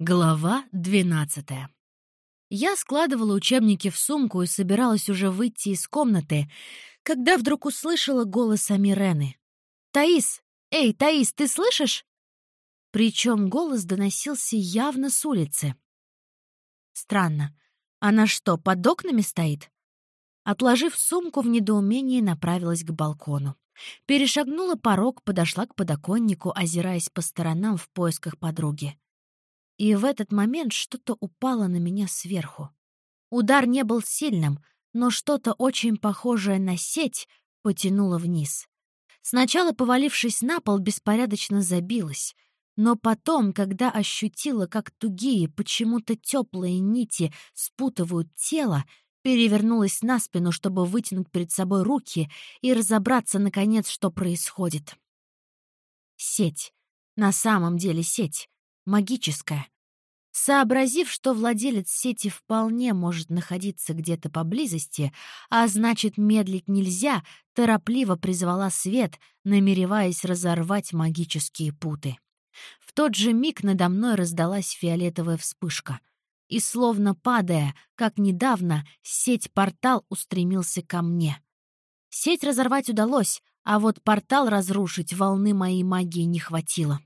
Глава 12 Я складывала учебники в сумку и собиралась уже выйти из комнаты, когда вдруг услышала голос Амирены. «Таис! Эй, Таис, ты слышишь?» Причем голос доносился явно с улицы. Странно. Она что, под окнами стоит? Отложив сумку, в недоумении направилась к балкону. Перешагнула порог, подошла к подоконнику, озираясь по сторонам в поисках подруги. И в этот момент что-то упало на меня сверху. Удар не был сильным, но что-то очень похожее на сеть потянуло вниз. Сначала, повалившись на пол, беспорядочно забилась, но потом, когда ощутила, как тугие, почему-то теплые нити спутывают тело, перевернулась на спину, чтобы вытянуть перед собой руки и разобраться, наконец, что происходит. Сеть. На самом деле сеть магическая. Сообразив, что владелец сети вполне может находиться где-то поблизости, а значит, медлить нельзя, торопливо призвала свет, намереваясь разорвать магические путы. В тот же миг надо мной раздалась фиолетовая вспышка. И словно падая, как недавно, сеть-портал устремился ко мне. Сеть разорвать удалось, а вот портал разрушить волны моей магии не хватило.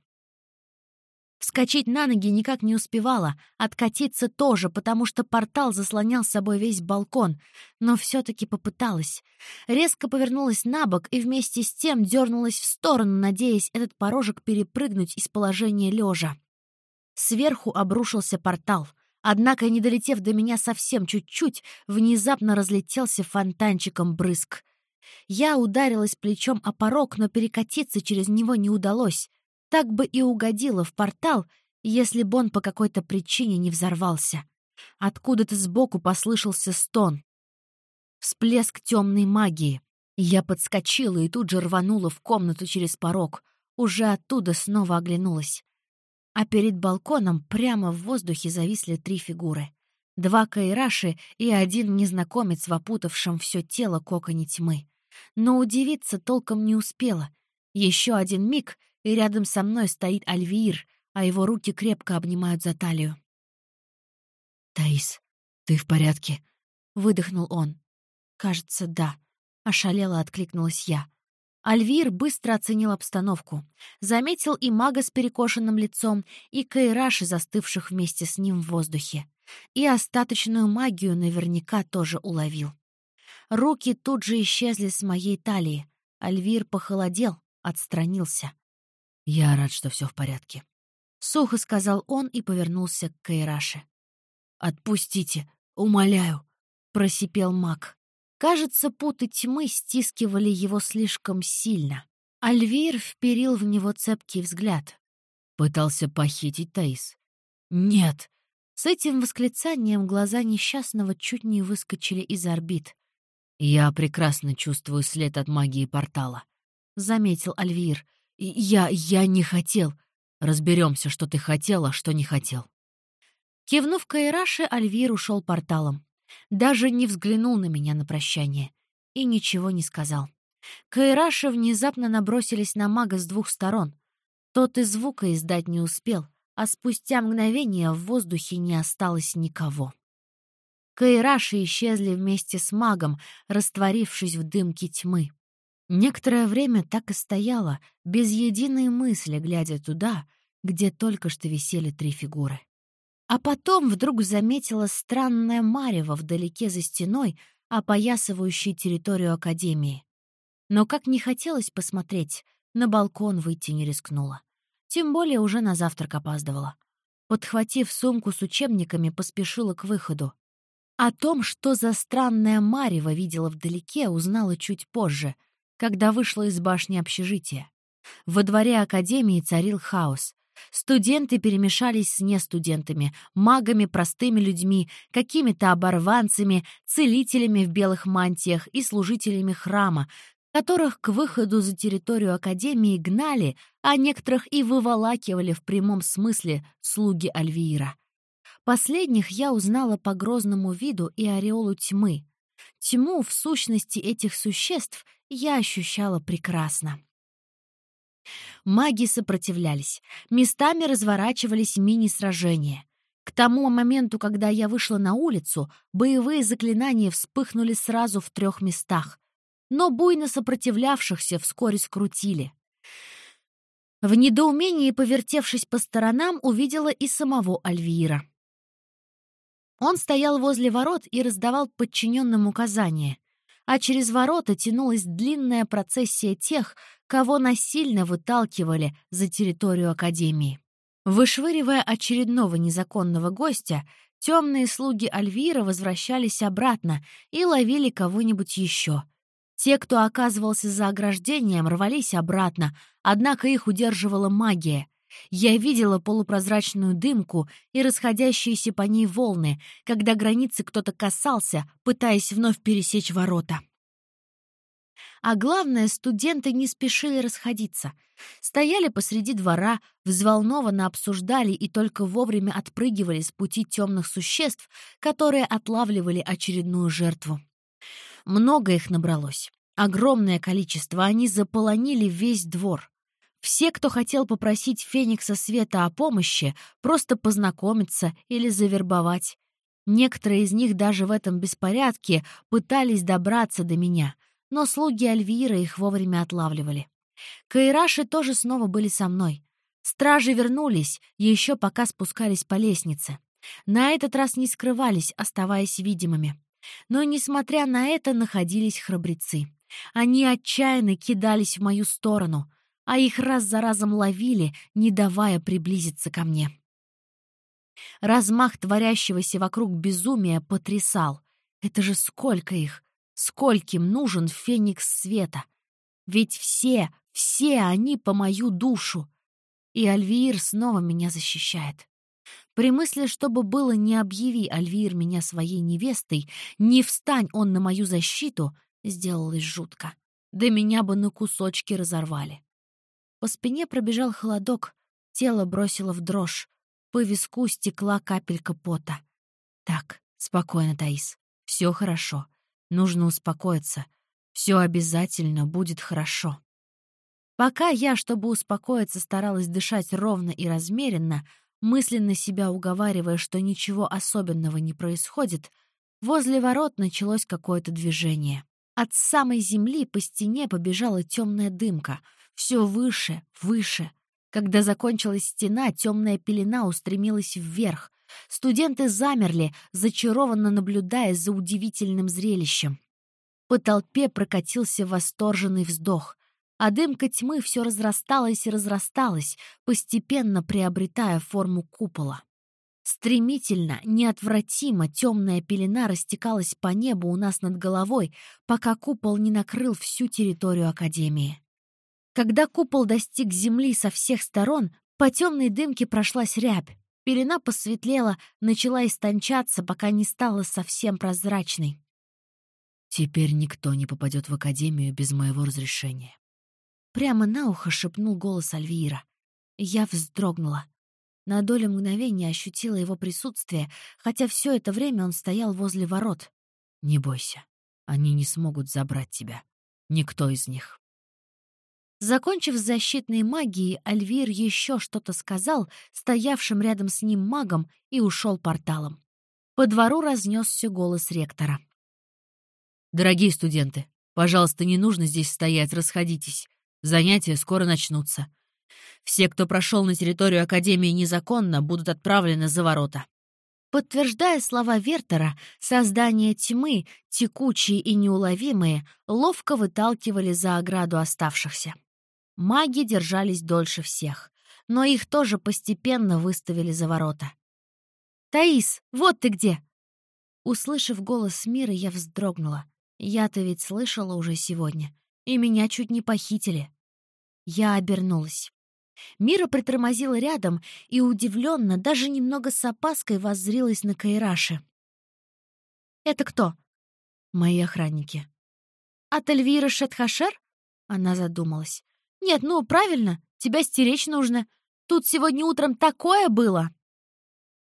Вскочить на ноги никак не успевала, откатиться тоже, потому что портал заслонял собой весь балкон, но все-таки попыталась. Резко повернулась на бок и вместе с тем дернулась в сторону, надеясь этот порожек перепрыгнуть из положения лежа. Сверху обрушился портал, однако, не долетев до меня совсем чуть-чуть, внезапно разлетелся фонтанчиком брызг. Я ударилась плечом о порог, но перекатиться через него не удалось — так бы и угодила в портал, если бы он по какой-то причине не взорвался. Откуда-то сбоку послышался стон. Всплеск темной магии. Я подскочила и тут же рванула в комнату через порог. Уже оттуда снова оглянулась. А перед балконом прямо в воздухе зависли три фигуры. Два кайраши и один незнакомец в опутавшем все тело коконе тьмы. Но удивиться толком не успела. Еще один миг — и рядом со мной стоит Альвир, а его руки крепко обнимают за талию. «Таис, ты в порядке?» — выдохнул он. «Кажется, да», — ошалело откликнулась я. Альвир быстро оценил обстановку. Заметил и мага с перекошенным лицом, и кайраши, застывших вместе с ним в воздухе. И остаточную магию наверняка тоже уловил. Руки тут же исчезли с моей талии. Альвир похолодел, отстранился. «Я рад, что все в порядке», — сухо сказал он и повернулся к Кайраше. «Отпустите, умоляю», — просипел маг. Кажется, путы тьмы стискивали его слишком сильно. Альвир вперил в него цепкий взгляд. Пытался похитить Таис. «Нет!» С этим восклицанием глаза несчастного чуть не выскочили из орбит. «Я прекрасно чувствую след от магии портала», — заметил Альвир. «Я... я не хотел. Разберемся, что ты хотел, а что не хотел». Кивнув Кайраше, Альвир ушел порталом. Даже не взглянул на меня на прощание. И ничего не сказал. Кайраши внезапно набросились на мага с двух сторон. Тот и звука издать не успел, а спустя мгновение в воздухе не осталось никого. Кайраши исчезли вместе с магом, растворившись в дымке тьмы. Некоторое время так и стояла, без единой мысли, глядя туда, где только что висели три фигуры. А потом вдруг заметила странное марево вдалеке за стеной, опоясывающей территорию Академии. Но как не хотелось посмотреть, на балкон выйти не рискнула. Тем более уже на завтрак опаздывала. Подхватив сумку с учебниками, поспешила к выходу. О том, что за странное марево видела вдалеке, узнала чуть позже — когда вышла из башни общежития. Во дворе академии царил хаос. Студенты перемешались с нестудентами, магами, простыми людьми, какими-то оборванцами, целителями в белых мантиях и служителями храма, которых к выходу за территорию Академии гнали, а некоторых и выволакивали в прямом смысле слуги Альвиира. Последних я узнала по грозному виду и ореолу тьмы. Тьму в сущности этих существ я ощущала прекрасно. Маги сопротивлялись. Местами разворачивались мини-сражения. К тому моменту, когда я вышла на улицу, боевые заклинания вспыхнули сразу в трех местах. Но буйно сопротивлявшихся вскоре скрутили. В недоумении, повертевшись по сторонам, увидела и самого Альвира. Он стоял возле ворот и раздавал подчиненным указания, а через ворота тянулась длинная процессия тех, кого насильно выталкивали за территорию Академии. Вышвыривая очередного незаконного гостя, темные слуги Альвира возвращались обратно и ловили кого-нибудь еще. Те, кто оказывался за ограждением, рвались обратно, однако их удерживала магия. Я видела полупрозрачную дымку и расходящиеся по ней волны, когда границы кто-то касался, пытаясь вновь пересечь ворота. А главное, студенты не спешили расходиться. Стояли посреди двора, взволнованно обсуждали и только вовремя отпрыгивали с пути темных существ, которые отлавливали очередную жертву. Много их набралось. Огромное количество, они заполонили весь двор. Все, кто хотел попросить Феникса Света о помощи, просто познакомиться или завербовать. Некоторые из них даже в этом беспорядке пытались добраться до меня, но слуги Альвира их вовремя отлавливали. Кайраши тоже снова были со мной. Стражи вернулись, еще пока спускались по лестнице. На этот раз не скрывались, оставаясь видимыми. Но, несмотря на это, находились храбрецы. Они отчаянно кидались в мою сторону — а их раз за разом ловили, не давая приблизиться ко мне. Размах творящегося вокруг безумия потрясал. Это же сколько их! Скольким нужен феникс света! Ведь все, все они по мою душу! И Альвиир снова меня защищает. При мысли, чтобы было не объяви Альвиир меня своей невестой, не встань он на мою защиту, сделалось жутко. Да меня бы на кусочки разорвали. По спине пробежал холодок, тело бросило в дрожь, по виску стекла капелька пота. «Так, спокойно, Таис. Все хорошо. Нужно успокоиться. Все обязательно будет хорошо». Пока я, чтобы успокоиться, старалась дышать ровно и размеренно, мысленно себя уговаривая, что ничего особенного не происходит, возле ворот началось какое-то движение. От самой земли по стене побежала темная дымка — все выше, выше. Когда закончилась стена, темная пелена устремилась вверх. Студенты замерли, зачарованно наблюдая за удивительным зрелищем. По толпе прокатился восторженный вздох, а дымка тьмы все разрасталась и разрасталась, постепенно приобретая форму купола. Стремительно, неотвратимо темная пелена растекалась по небу у нас над головой, пока купол не накрыл всю территорию Академии. Когда купол достиг земли со всех сторон, по темной дымке прошлась рябь. Пелена посветлела, начала истончаться, пока не стала совсем прозрачной. «Теперь никто не попадет в Академию без моего разрешения». Прямо на ухо шепнул голос Альвира. Я вздрогнула. На долю мгновения ощутила его присутствие, хотя все это время он стоял возле ворот. «Не бойся, они не смогут забрать тебя. Никто из них». Закончив с защитной магией, Альвир еще что-то сказал стоявшим рядом с ним магом и ушел порталом. По двору разнесся голос ректора. «Дорогие студенты, пожалуйста, не нужно здесь стоять, расходитесь. Занятия скоро начнутся. Все, кто прошел на территорию Академии незаконно, будут отправлены за ворота». Подтверждая слова Вертера, создания тьмы, текучие и неуловимые, ловко выталкивали за ограду оставшихся. Маги держались дольше всех, но их тоже постепенно выставили за ворота. «Таис, вот ты где!» Услышав голос Мира, я вздрогнула. Я-то ведь слышала уже сегодня, и меня чуть не похитили. Я обернулась. Мира притормозила рядом и удивленно, даже немного с опаской воззрилась на Кайраши. «Это кто?» «Мои охранники». «От Эльвиры Шетхашер?» Она задумалась. «Нет, ну, правильно, тебя стеречь нужно. Тут сегодня утром такое было!»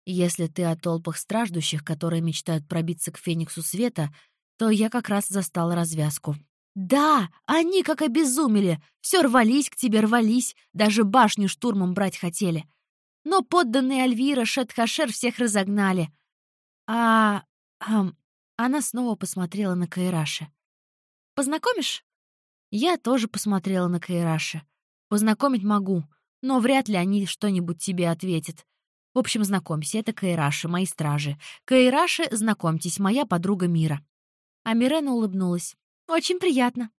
Если ты о толпах страждущих, которые мечтают пробиться к Фениксу Света, то я как раз застал развязку. Да, они как обезумели, все рвались к тебе, рвались, даже башню штурмом брать хотели. Но подданные Альвира Шетхашер всех разогнали. А... Она снова посмотрела на Кайраши. «Познакомишь?» Я тоже посмотрела на Кайраши. «Познакомить могу, но вряд ли они что-нибудь тебе ответят. В общем, знакомься, это Кайраши, мои стражи. Кайраши, знакомьтесь, моя подруга Мира». А Мирена улыбнулась. «Очень приятно».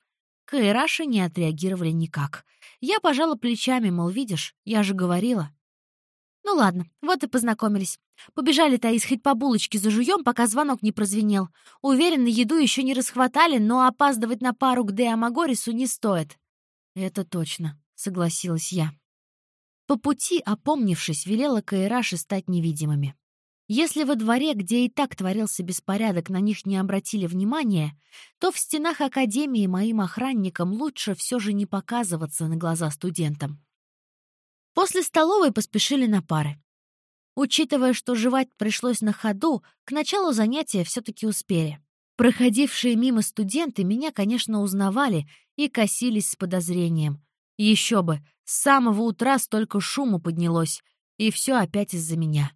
Кайраши не отреагировали никак. Я пожала плечами, мол, видишь, я же говорила. Ну ладно, вот и познакомились. Побежали, Таис, хоть по булочке зажуем, пока звонок не прозвенел. Уверена, еду еще не расхватали, но опаздывать на пару к Деамагорису не стоит. Это точно, согласилась я. По пути, опомнившись, велела Каираши стать невидимыми. Если во дворе, где и так творился беспорядок, на них не обратили внимания, то в стенах Академии моим охранникам лучше все же не показываться на глаза студентам. После столовой поспешили на пары. Учитывая, что жевать пришлось на ходу, к началу занятия все-таки успели. Проходившие мимо студенты меня, конечно, узнавали и косились с подозрением. Еще бы, с самого утра столько шума поднялось, и все опять из-за меня.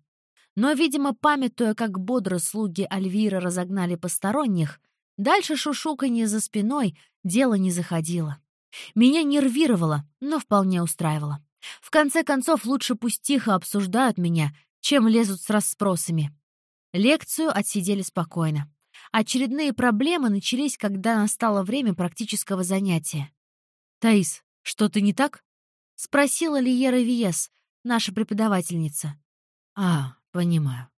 Но, видимо, памятуя, как бодро слуги Альвира разогнали посторонних, дальше шушуканье за спиной дело не заходило. Меня нервировало, но вполне устраивало. В конце концов, лучше пусть тихо обсуждают меня, чем лезут с расспросами. Лекцию отсидели спокойно. Очередные проблемы начались, когда настало время практического занятия. «Таис, что-то не так?» — спросила Лиера Виес, наша преподавательница. «А, понимаю.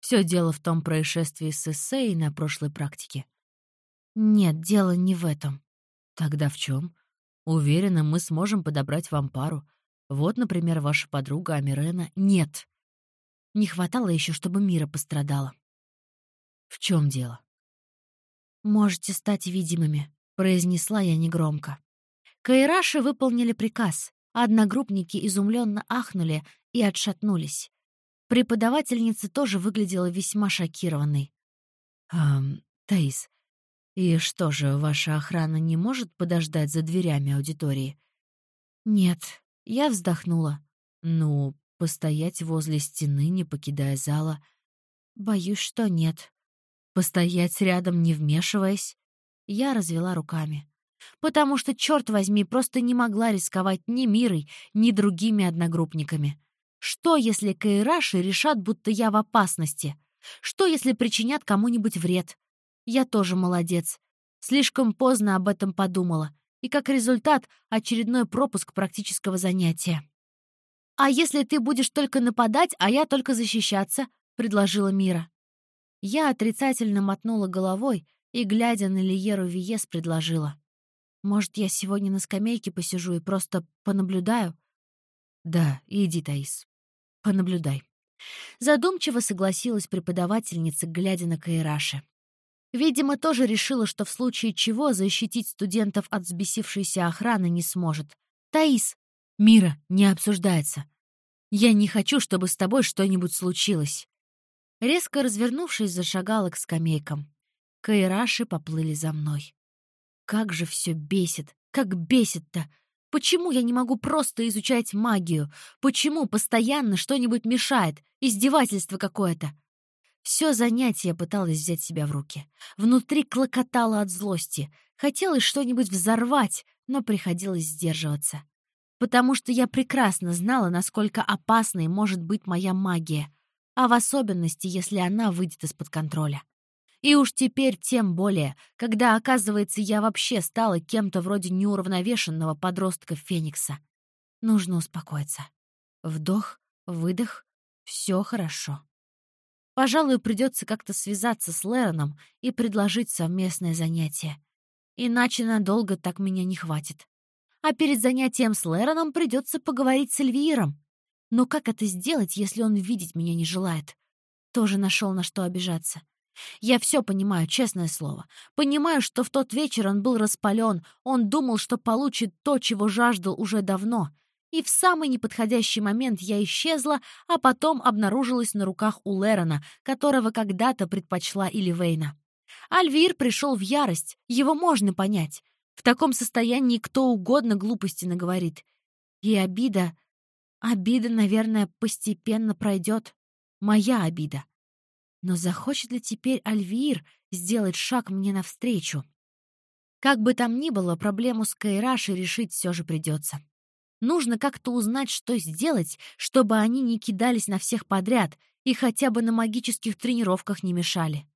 Все дело в том происшествии с эссеей на прошлой практике». «Нет, дело не в этом». «Тогда в чем? Уверена, мы сможем подобрать вам пару. Вот, например, ваша подруга Амирена. Нет. Не хватало еще, чтобы Мира пострадала. В чем дело? Можете стать видимыми, произнесла я негромко. Кайраши выполнили приказ. Одногруппники изумленно ахнули и отшатнулись. Преподавательница тоже выглядела весьма шокированной. «Эм, Таис, и что же, ваша охрана не может подождать за дверями аудитории?» «Нет», я вздохнула. Ну, постоять возле стены, не покидая зала. Боюсь, что нет. Постоять рядом, не вмешиваясь. Я развела руками. Потому что, черт возьми, просто не могла рисковать ни Мирой, ни другими одногруппниками. Что, если Кайраши решат, будто я в опасности? Что, если причинят кому-нибудь вред? Я тоже молодец. Слишком поздно об этом подумала и как результат очередной пропуск практического занятия. «А если ты будешь только нападать, а я только защищаться?» — предложила Мира. Я отрицательно мотнула головой и, глядя на Лиеру Виес, предложила. «Может, я сегодня на скамейке посижу и просто понаблюдаю?» «Да, иди, Таис. Понаблюдай». Задумчиво согласилась преподавательница, глядя на Кайраши. Видимо, тоже решила, что в случае чего защитить студентов от взбесившейся охраны не сможет. «Таис!» «Мира, не обсуждается. Я не хочу, чтобы с тобой что-нибудь случилось». Резко развернувшись, зашагала к скамейкам. Кайраши поплыли за мной. Как же все бесит! Как бесит-то! Почему я не могу просто изучать магию? Почему постоянно что-нибудь мешает? Издевательство какое-то. Все занятие пыталась взять себя в руки. Внутри клокотало от злости. Хотелось что-нибудь взорвать, но приходилось сдерживаться. Потому что я прекрасно знала, насколько опасной может быть моя магия, а в особенности, если она выйдет из-под контроля. И уж теперь тем более, когда, оказывается, я вообще стала кем-то вроде неуравновешенного подростка Феникса. Нужно успокоиться. Вдох, выдох, все хорошо. Пожалуй, придется как-то связаться с Лероном и предложить совместное занятие. Иначе надолго так меня не хватит. А перед занятием с Лероном придется поговорить с Эльвиром. Но как это сделать, если он видеть меня не желает? Тоже нашел на что обижаться. Я все понимаю, честное слово. Понимаю, что в тот вечер он был распален, он думал, что получит то, чего жаждал уже давно — и в самый неподходящий момент я исчезла, а потом обнаружилась на руках у Лерона, которого когда-то предпочла Иливейна. Альвир пришел в ярость, его можно понять. В таком состоянии кто угодно глупости наговорит. И обида... Обида, наверное, постепенно пройдет. Моя обида. Но захочет ли теперь Альвир сделать шаг мне навстречу? Как бы там ни было, проблему с Кайрашей решить все же придется. Нужно как-то узнать, что сделать, чтобы они не кидались на всех подряд и хотя бы на магических тренировках не мешали.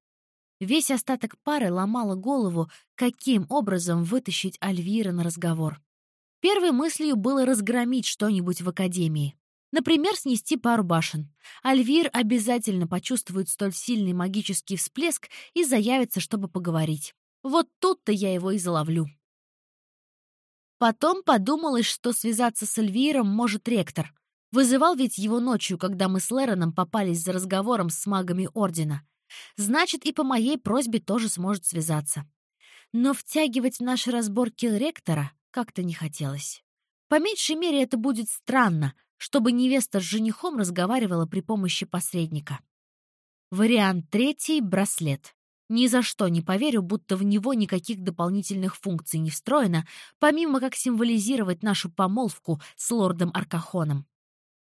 Весь остаток пары ломала голову, каким образом вытащить Альвира на разговор. Первой мыслью было разгромить что-нибудь в академии. Например, снести пару башен. Альвир обязательно почувствует столь сильный магический всплеск и заявится, чтобы поговорить. Вот тут-то я его и заловлю. Потом подумалось, что связаться с Альвиром может ректор. Вызывал ведь его ночью, когда мы с Лероном попались за разговором с магами Ордена. Значит, и по моей просьбе тоже сможет связаться. Но втягивать в наши разборки ректора как-то не хотелось. По меньшей мере, это будет странно, чтобы невеста с женихом разговаривала при помощи посредника. Вариант третий — браслет. Ни за что не поверю, будто в него никаких дополнительных функций не встроено, помимо как символизировать нашу помолвку с лордом Аркахоном.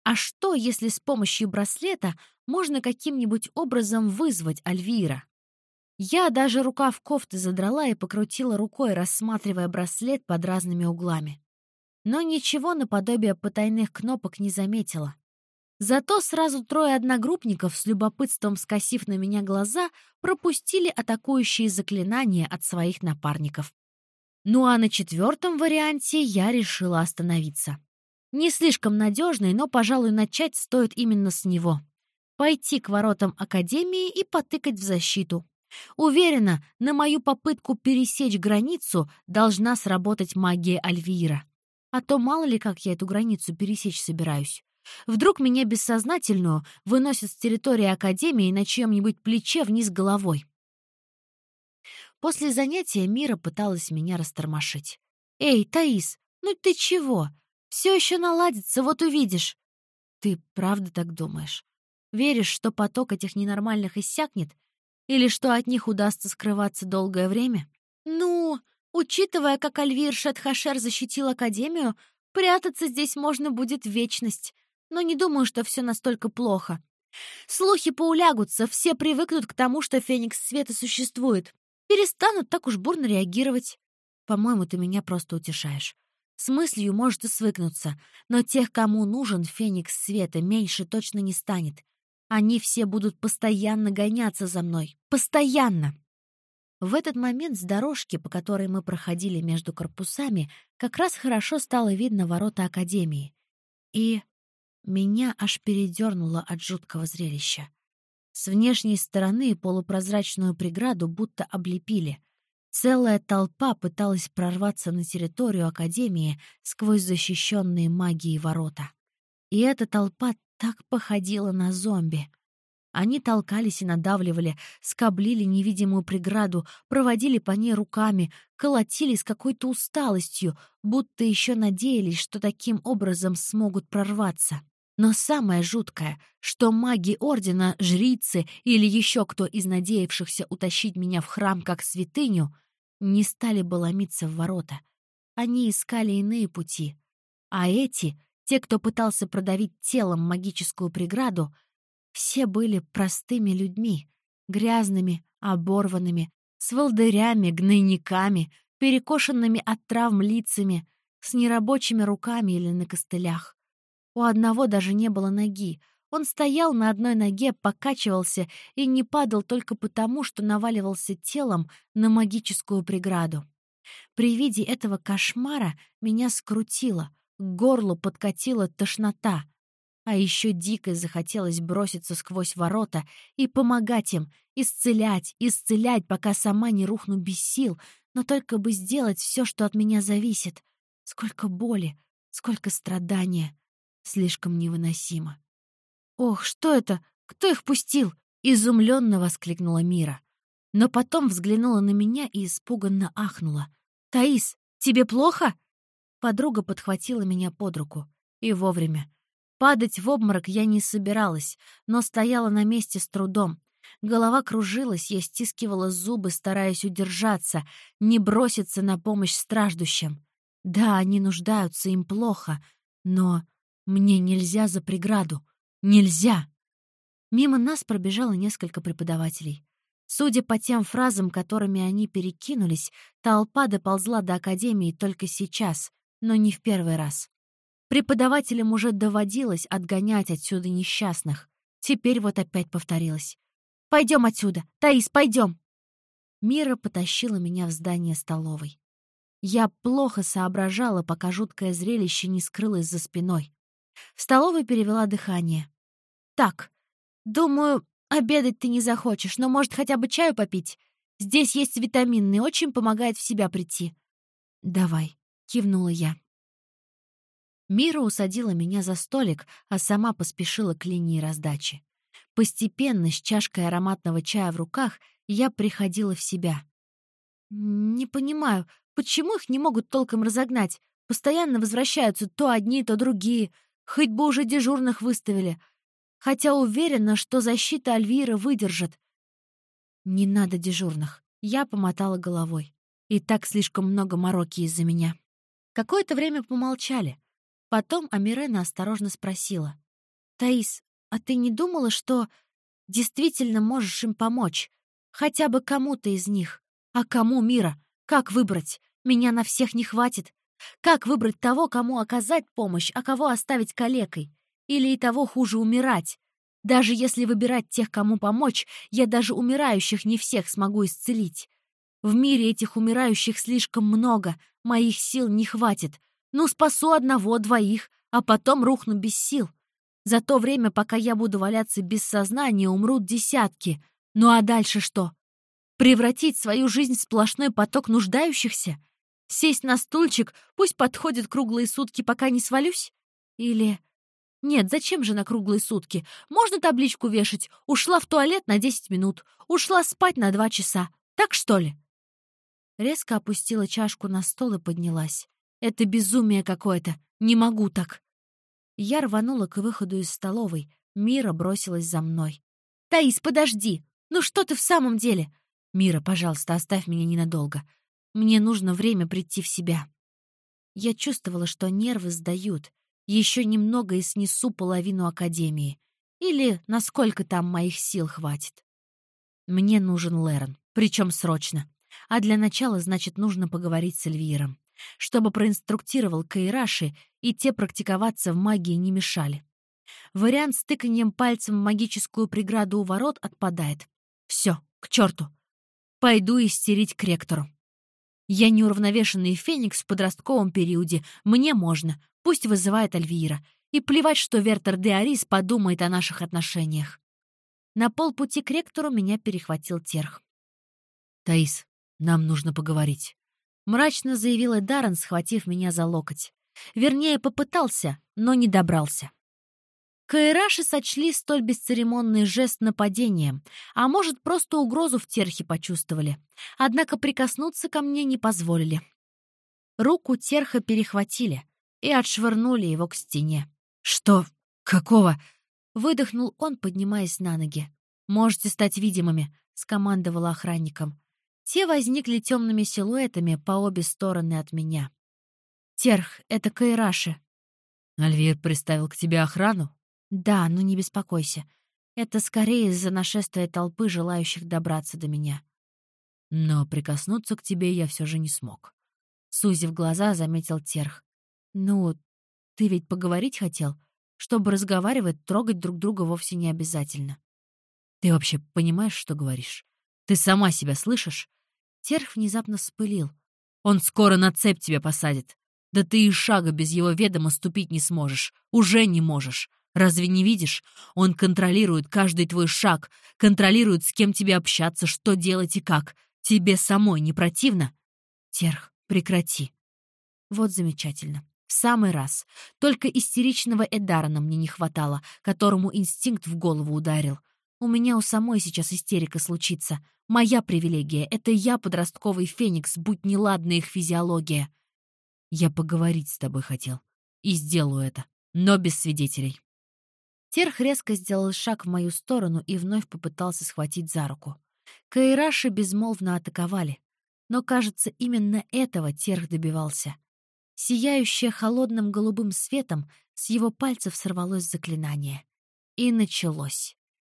А что, если с помощью браслета можно каким-нибудь образом вызвать Альвира? Я даже рукав кофты задрала и покрутила рукой, рассматривая браслет под разными углами. Но ничего наподобие потайных кнопок не заметила. Зато сразу трое одногруппников, с любопытством скосив на меня глаза, пропустили атакующие заклинания от своих напарников. Ну а на четвертом варианте я решила остановиться. Не слишком надежный, но, пожалуй, начать стоит именно с него. Пойти к воротам Академии и потыкать в защиту. Уверена, на мою попытку пересечь границу должна сработать магия Альвира. А то мало ли как я эту границу пересечь собираюсь. Вдруг меня бессознательную выносят с территории Академии на чьем-нибудь плече вниз головой. После занятия Мира пыталась меня растормошить. «Эй, Таис, ну ты чего? Все еще наладится, вот увидишь. Ты правда так думаешь? Веришь, что поток этих ненормальных иссякнет? Или что от них удастся скрываться долгое время? Ну, учитывая, как Альвир Шетхашер защитил Академию, прятаться здесь можно будет вечность. Но не думаю, что все настолько плохо. Слухи поулягутся, все привыкнут к тому, что Феникс Света существует. Перестанут так уж бурно реагировать. По-моему, ты меня просто утешаешь. С мыслью может и свыкнуться, но тех, кому нужен феникс света, меньше точно не станет. Они все будут постоянно гоняться за мной. Постоянно! В этот момент с дорожки, по которой мы проходили между корпусами, как раз хорошо стало видно ворота Академии. И меня аж передернуло от жуткого зрелища. С внешней стороны полупрозрачную преграду будто облепили — Целая толпа пыталась прорваться на территорию Академии сквозь защищенные магией ворота. И эта толпа так походила на зомби. Они толкались и надавливали, скоблили невидимую преграду, проводили по ней руками, колотили с какой-то усталостью, будто еще надеялись, что таким образом смогут прорваться. Но самое жуткое, что маги Ордена, жрицы или еще кто из надеявшихся утащить меня в храм как святыню, не стали бы ломиться в ворота. Они искали иные пути. А эти, те, кто пытался продавить телом магическую преграду, все были простыми людьми, грязными, оборванными, с волдырями, гнойниками, перекошенными от травм лицами, с нерабочими руками или на костылях. У одного даже не было ноги, он стоял на одной ноге, покачивался и не падал только потому, что наваливался телом на магическую преграду. При виде этого кошмара меня скрутило, к горлу подкатила тошнота. А еще дико захотелось броситься сквозь ворота и помогать им, исцелять, исцелять, пока сама не рухну без сил, но только бы сделать все, что от меня зависит. Сколько боли, сколько страдания. Слишком невыносимо. «Ох, что это? Кто их пустил?» — изумленно воскликнула Мира. Но потом взглянула на меня и испуганно ахнула. «Таис, тебе плохо?» Подруга подхватила меня под руку. И вовремя. Падать в обморок я не собиралась, но стояла на месте с трудом. Голова кружилась, я стискивала зубы, стараясь удержаться, не броситься на помощь страждущим. Да, они нуждаются, им плохо, но мне нельзя за преграду. Нельзя! Мимо нас пробежало несколько преподавателей. Судя по тем фразам, которыми они перекинулись, толпа доползла до Академии только сейчас, но не в первый раз. Преподавателям уже доводилось отгонять отсюда несчастных. Теперь вот опять повторилось. «Пойдем отсюда! Таис, пойдем!» Мира потащила меня в здание столовой. Я плохо соображала, пока жуткое зрелище не скрылось за спиной. В столовой перевела дыхание. «Так, думаю, обедать ты не захочешь, но, может, хотя бы чаю попить? Здесь есть витаминный, очень помогает в себя прийти». «Давай», — кивнула я. Мира усадила меня за столик, а сама поспешила к линии раздачи. Постепенно, с чашкой ароматного чая в руках, я приходила в себя. «Не понимаю, почему их не могут толком разогнать? Постоянно возвращаются то одни, то другие. Хоть бы уже дежурных выставили. Хотя уверена, что защита Альвира выдержит. Не надо дежурных. Я помотала головой. И так слишком много мороки из-за меня. Какое-то время помолчали. Потом Амирена осторожно спросила. «Таис, а ты не думала, что действительно можешь им помочь? Хотя бы кому-то из них? А кому мира? Как выбрать? Меня на всех не хватит. Как выбрать того, кому оказать помощь, а кого оставить калекой? Или и того хуже умирать? Даже если выбирать тех, кому помочь, я даже умирающих не всех смогу исцелить. В мире этих умирающих слишком много, моих сил не хватит. Ну, спасу одного-двоих, а потом рухну без сил. За то время, пока я буду валяться без сознания, умрут десятки. Ну а дальше что? Превратить свою жизнь в сплошной поток нуждающихся? Сесть на стульчик, пусть подходит круглые сутки, пока не свалюсь? Или... Нет, зачем же на круглые сутки? Можно табличку вешать «Ушла в туалет на 10 минут», «Ушла спать на 2 часа». Так что ли? Резко опустила чашку на стол и поднялась. Это безумие какое-то. Не могу так. Я рванула к выходу из столовой. Мира бросилась за мной. «Таис, подожди! Ну что ты в самом деле?» «Мира, пожалуйста, оставь меня ненадолго. Мне нужно время прийти в себя». Я чувствовала, что нервы сдают. Еще немного и снесу половину Академии. Или насколько там моих сил хватит. Мне нужен Лерон, причем срочно. А для начала, значит, нужно поговорить с Эльвиром, чтобы проинструктировал Кайраши, и те практиковаться в магии не мешали. Вариант с тыканьем пальцем в магическую преграду у ворот отпадает. Все, к черту. Пойду истерить к ректору. Я неуравновешенный феникс в подростковом периоде. Мне можно. Пусть вызывает Альвира. И плевать, что Вертер де Арис подумает о наших отношениях. На полпути к ректору меня перехватил Терх. «Таис, нам нужно поговорить», — мрачно заявила Даррен, схватив меня за локоть. Вернее, попытался, но не добрался. Каираши сочли столь бесцеремонный жест нападением, а может, просто угрозу в терхе почувствовали. Однако прикоснуться ко мне не позволили. Руку терха перехватили и отшвырнули его к стене. «Что? Какого?» — выдохнул он, поднимаясь на ноги. «Можете стать видимыми», — скомандовала охранником. Те возникли темными силуэтами по обе стороны от меня. «Терх, это Кайраши». «Альвир приставил к тебе охрану?» «Да, но не беспокойся. Это скорее из-за нашествия толпы, желающих добраться до меня». «Но прикоснуться к тебе я все же не смог». Сузив глаза, заметил Терх. «Ну, ты ведь поговорить хотел? Чтобы разговаривать, трогать друг друга вовсе не обязательно». «Ты вообще понимаешь, что говоришь? Ты сама себя слышишь?» Терх внезапно вспылил. «Он скоро на цепь тебя посадит. Да ты и шага без его ведома ступить не сможешь. Уже не можешь. Разве не видишь? Он контролирует каждый твой шаг, контролирует, с кем тебе общаться, что делать и как. Тебе самой не противно? Терх, прекрати. Вот замечательно. В самый раз. Только истеричного Эдарана мне не хватало, которому инстинкт в голову ударил. У меня у самой сейчас истерика случится. Моя привилегия — это я, подростковый феникс, будь неладна их физиология. Я поговорить с тобой хотел. И сделаю это, но без свидетелей. Терх резко сделал шаг в мою сторону и вновь попытался схватить за руку. Каираши безмолвно атаковали. Но, кажется, именно этого Терх добивался. Сияющее холодным голубым светом, с его пальцев сорвалось заклинание. И началось.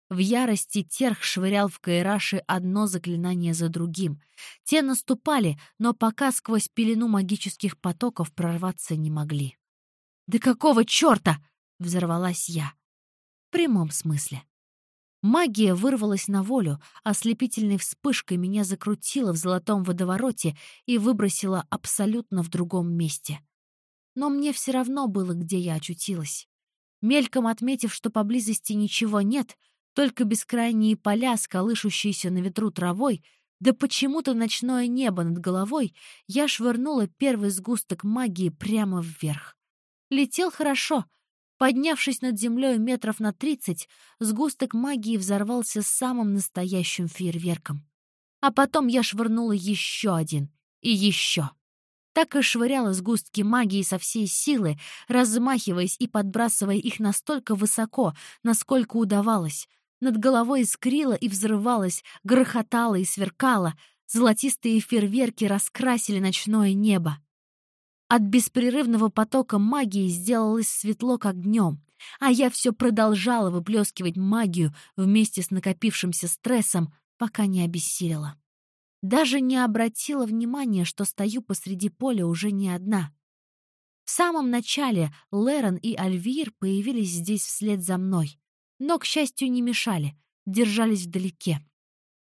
В ярости Терх швырял в Кайраши одно заклинание за другим. Те наступали, но пока сквозь пелену магических потоков прорваться не могли. «Да какого черта?» — взорвалась я. Прямом смысле. Магия вырвалась на волю, ослепительной вспышкой меня закрутила в золотом водовороте и выбросила абсолютно в другом месте. Но мне все равно было, где я очутилась. Мельком отметив, что поблизости ничего нет, только бескрайние поля, сколышущиеся на ветру травой, да почему-то ночное небо над головой, я швырнула первый сгусток магии прямо вверх. Летел хорошо, Поднявшись над землей метров на тридцать, сгусток магии взорвался самым настоящим фейерверком. А потом я швырнула еще один. И еще. Так и швыряла сгустки магии со всей силы, размахиваясь и подбрасывая их настолько высоко, насколько удавалось. Над головой искрила и взрывалась, грохотала и сверкала. Золотистые фейерверки раскрасили ночное небо. От беспрерывного потока магии сделалось светло, как днем, а я все продолжала выплескивать магию вместе с накопившимся стрессом, пока не обессилила. Даже не обратила внимания, что стою посреди поля уже не одна. В самом начале Лерон и Альвир появились здесь вслед за мной, но, к счастью, не мешали, держались вдалеке.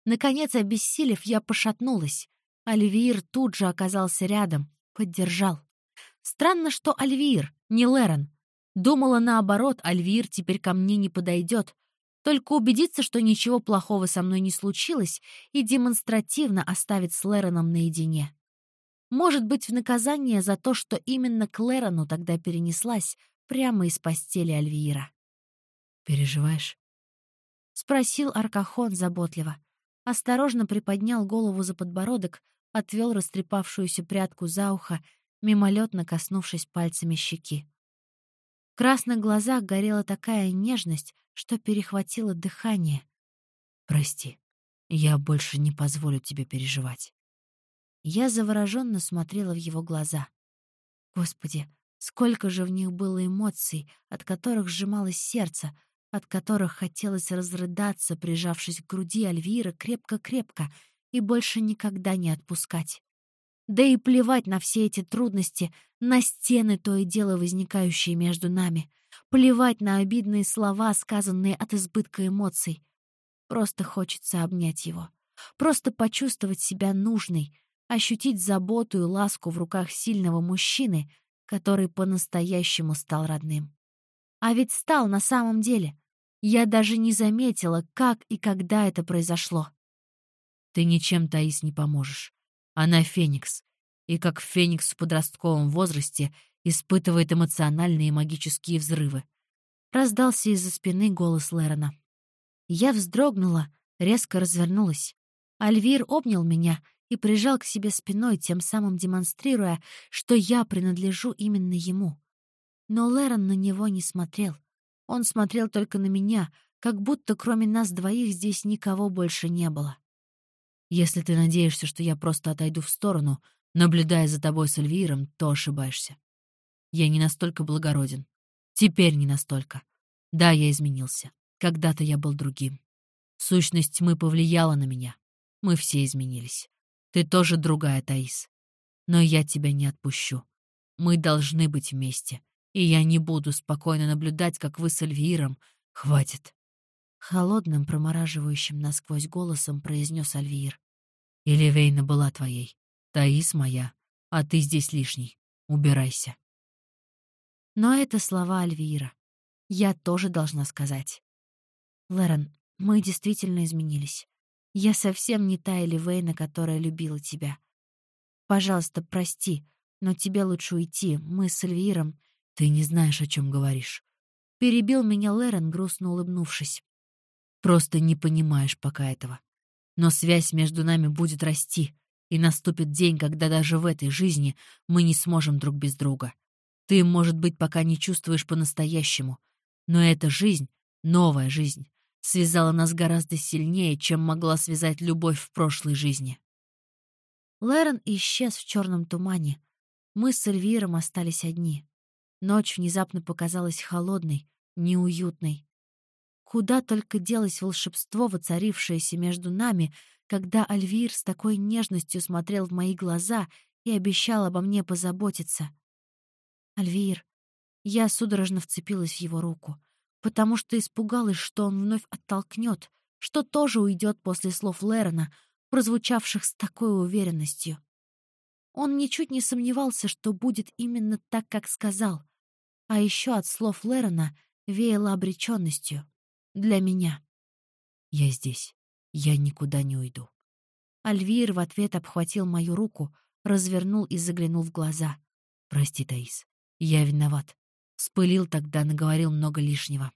Наконец, обессилев, я пошатнулась. Альвир тут же оказался рядом, Поддержал. Странно, что Альвир, не Лерон. Думала наоборот, Альвир теперь ко мне не подойдет. Только убедиться, что ничего плохого со мной не случилось, и демонстративно оставить с Лероном наедине. Может быть, в наказание за то, что именно к Лерону тогда перенеслась прямо из постели Альвира. «Переживаешь?» — спросил Аркахон заботливо. Осторожно приподнял голову за подбородок, отвел растрепавшуюся прядку за ухо, мимолетно коснувшись пальцами щеки. В красных глазах горела такая нежность, что перехватило дыхание. «Прости, я больше не позволю тебе переживать». Я завороженно смотрела в его глаза. Господи, сколько же в них было эмоций, от которых сжималось сердце, от которых хотелось разрыдаться, прижавшись к груди Альвира крепко-крепко и больше никогда не отпускать. Да и плевать на все эти трудности, на стены то и дело возникающие между нами. Плевать на обидные слова, сказанные от избытка эмоций. Просто хочется обнять его. Просто почувствовать себя нужной, ощутить заботу и ласку в руках сильного мужчины, который по-настоящему стал родным. А ведь стал на самом деле. Я даже не заметила, как и когда это произошло. Ты ничем, Таис, не поможешь. Она феникс. И как феникс в подростковом возрасте испытывает эмоциональные и магические взрывы. Раздался из-за спины голос Лерона. Я вздрогнула, резко развернулась. Альвир обнял меня и прижал к себе спиной, тем самым демонстрируя, что я принадлежу именно ему. Но Лерон на него не смотрел. Он смотрел только на меня, как будто кроме нас двоих здесь никого больше не было. Если ты надеешься, что я просто отойду в сторону, наблюдая за тобой с Эльвиром, то ошибаешься. Я не настолько благороден. Теперь не настолько. Да, я изменился. Когда-то я был другим. Сущность тьмы повлияла на меня. Мы все изменились. Ты тоже другая, Таис. Но я тебя не отпущу. Мы должны быть вместе. И я не буду спокойно наблюдать, как вы с Эльвиром. Хватит. Холодным, промораживающим насквозь голосом произнес Альвир. «Или Вейна была твоей, Таис моя, а ты здесь лишний. Убирайся». Но это слова Альвира. Я тоже должна сказать. Лерон, мы действительно изменились. Я совсем не та Эливейна, которая любила тебя. Пожалуйста, прости, но тебе лучше уйти. Мы с Эльвиром... Ты не знаешь, о чем говоришь. Перебил меня Лерон, грустно улыбнувшись. Просто не понимаешь пока этого. Но связь между нами будет расти, и наступит день, когда даже в этой жизни мы не сможем друг без друга. Ты, может быть, пока не чувствуешь по-настоящему, Но эта жизнь, новая жизнь, связала нас гораздо сильнее, чем могла связать любовь в прошлой жизни. Лэрон исчез в черном тумане. Мы с Эльвиром остались одни. Ночь внезапно показалась холодной, неуютной. Куда только делось волшебство, воцарившееся между нами, когда Альвир с такой нежностью смотрел в мои глаза и обещал обо мне позаботиться. Альвир. Я судорожно вцепилась в его руку, потому что испугалась, что он вновь оттолкнет, что тоже уйдет после слов Лерона, прозвучавших с такой уверенностью. Он ничуть не сомневался, что будет именно так, как сказал. А еще от слов Лерона веяло обреченностью. Для меня. «Я здесь. Я никуда не уйду». Альвир в ответ обхватил мою руку, развернул и заглянул в глаза. «Прости, Таис. Я виноват. Спылил тогда, наговорил много лишнего.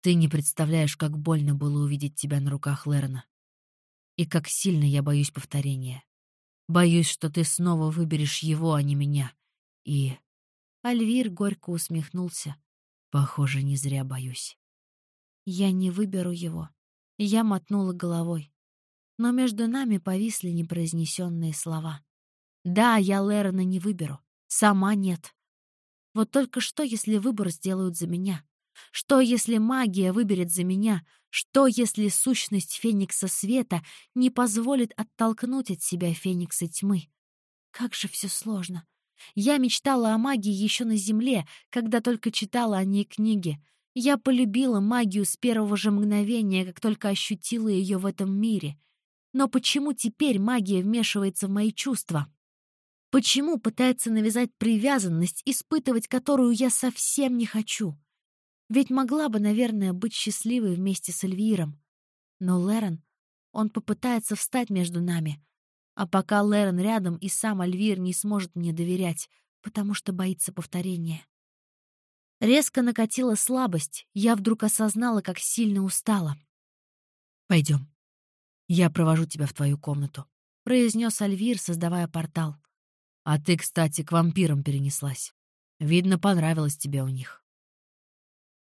Ты не представляешь, как больно было увидеть тебя на руках Лерна. И как сильно я боюсь повторения. Боюсь, что ты снова выберешь его, а не меня. И... Альвир горько усмехнулся. Похоже, не зря боюсь. Я не выберу его. Я мотнула головой. Но между нами повисли непроизнесенные слова. Да, я Лерона не выберу. Сама нет. Вот только что, если выбор сделают за меня? Что, если магия выберет за меня? Что, если сущность Феникса Света не позволит оттолкнуть от себя Феникса Тьмы? Как же все сложно. Я мечтала о магии еще на Земле, когда только читала о ней книги. Я полюбила магию с первого же мгновения, как только ощутила ее в этом мире. Но почему теперь магия вмешивается в мои чувства? Почему пытается навязать привязанность, испытывать которую я совсем не хочу? Ведь могла бы, наверное, быть счастливой вместе с Эльвиром. Но Лерон, он попытается встать между нами. А пока Лерон рядом, и сам Альвир не сможет мне доверять, потому что боится повторения. Резко накатила слабость, я вдруг осознала, как сильно устала. «Пойдем. Я провожу тебя в твою комнату», — произнес Альвир, создавая портал. «А ты, кстати, к вампирам перенеслась. Видно, понравилось тебе у них».